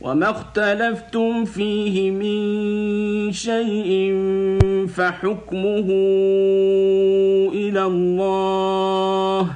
وما اختلفتم فيه من شيء فحكمه إلى الله.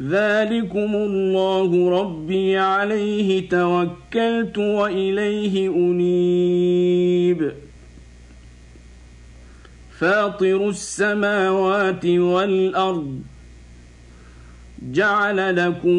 ذلكم الله ربي عليه توكلت وإليه أنيب. فاطر السماوات والأرض جعل لكم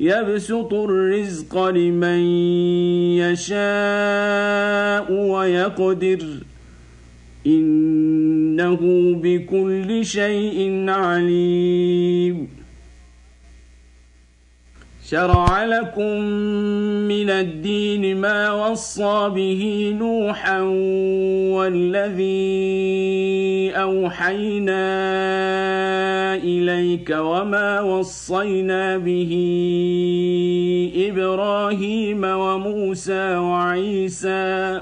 يبسط الرزق لمن يشاء ويقدر. إنه بكل شيء عليم. شرع لكم من الدين ما وصى به نوحا والذي أوحينا إليك وما وصينا به إبراهيم وموسى وعيسى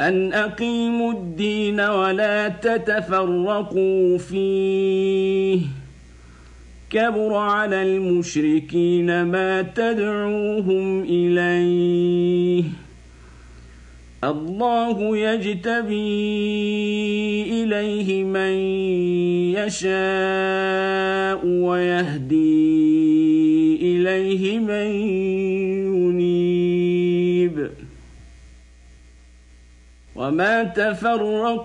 أن أقيموا الدين ولا تتفرقوا فيه كبر على المشركين ما تدعوهم اليه الله يجتبي اليه من يشاء ويهدي إليه من ينيب وما تفرقوا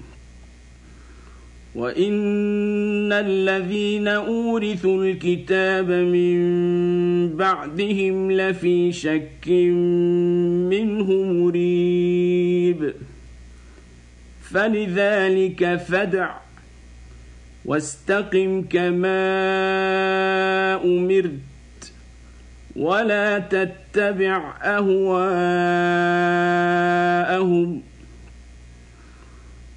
وإن الذين أورثوا الكتاب من بعدهم لفي شك منه مريب فلذلك فدع واستقم كما امرت ولا تتبع اهواءهم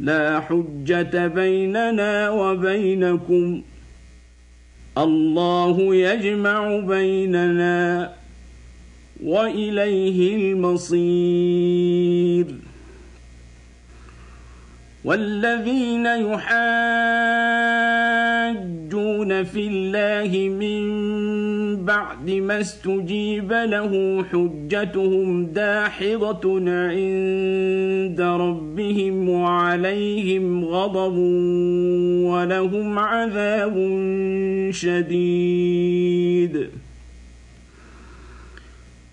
لا حجة بيننا وبينكم. الله يجمع بيننا وإليه المصير. والذين يحاجون في الله من بعد ما استجيب له حجتهم داحضة عند ربهم وعليهم غضب ولهم عذاب شديد.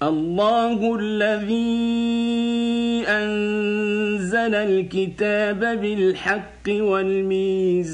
الله الذي أنزل الكتاب بالحق والميزان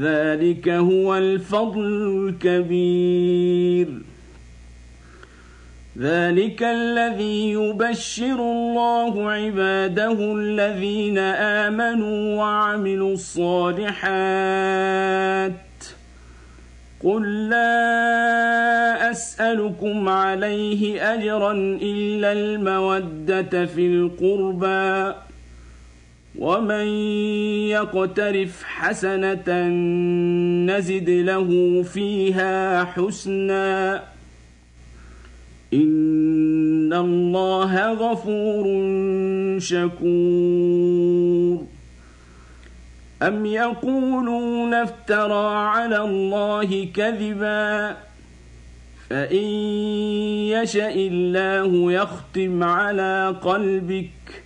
ذلك هو الفضل الكبير. ذلك الذي يبشر الله عباده الذين آمنوا وعملوا الصالحات. قل لا أسألكم عليه أجرا إلا المودة في القربى. ومن يقترف حسنه نزد له فيها حسنا ان الله غفور شكور ام يقولون افترى على الله كذبا فان يشا الله يختم على قلبك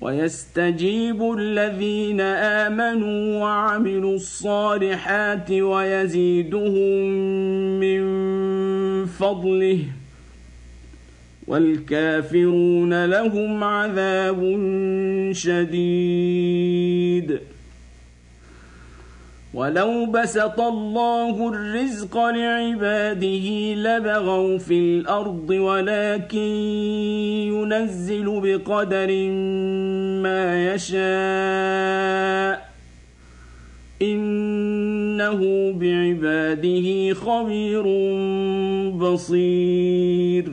ويستجيب الذين آمنوا وعملوا الصالحات ويزيدهم من فضله والكافرون لهم عذاب شديد. ولو بسط الله الرزق لعباده لبغوا في الأرض ولكن ينزل بقدر ما يشاء انه بعباده خبير بصير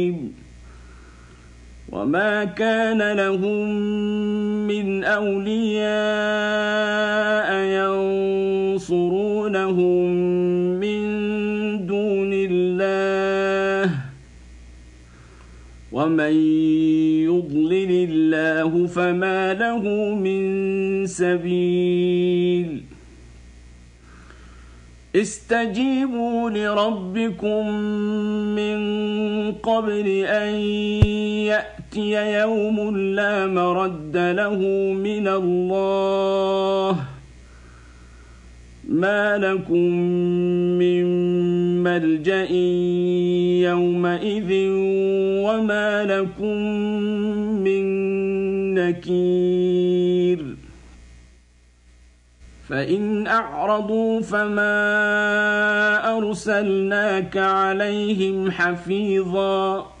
وما كان لهم من اولياء ينصرونهم من دون الله ومن يضلل الله فما له من سبيل استجيبوا لربكم من قبل ان ياتي يوم لا مرد له من الله ما لكم من ملجأ يومئذ وما لكم من نكير فإن أعرضوا فما أرسلناك عليهم حفيظا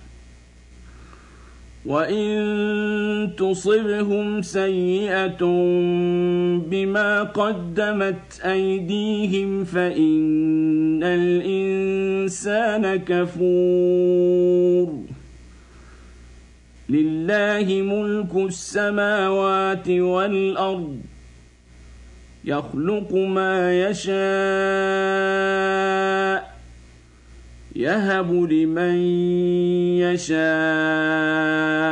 وان تصبهم سيئه بما قدمت ايديهم فان الانسان كفور لله ملك السماوات والارض يخلق ما يشاء يهب لمن